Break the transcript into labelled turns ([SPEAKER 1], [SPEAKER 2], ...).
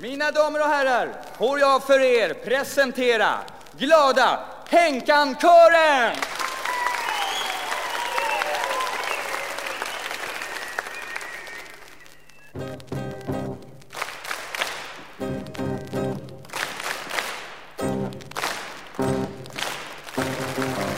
[SPEAKER 1] Mina damer och herrar, får jag för er presentera Glada Henkankören! Thank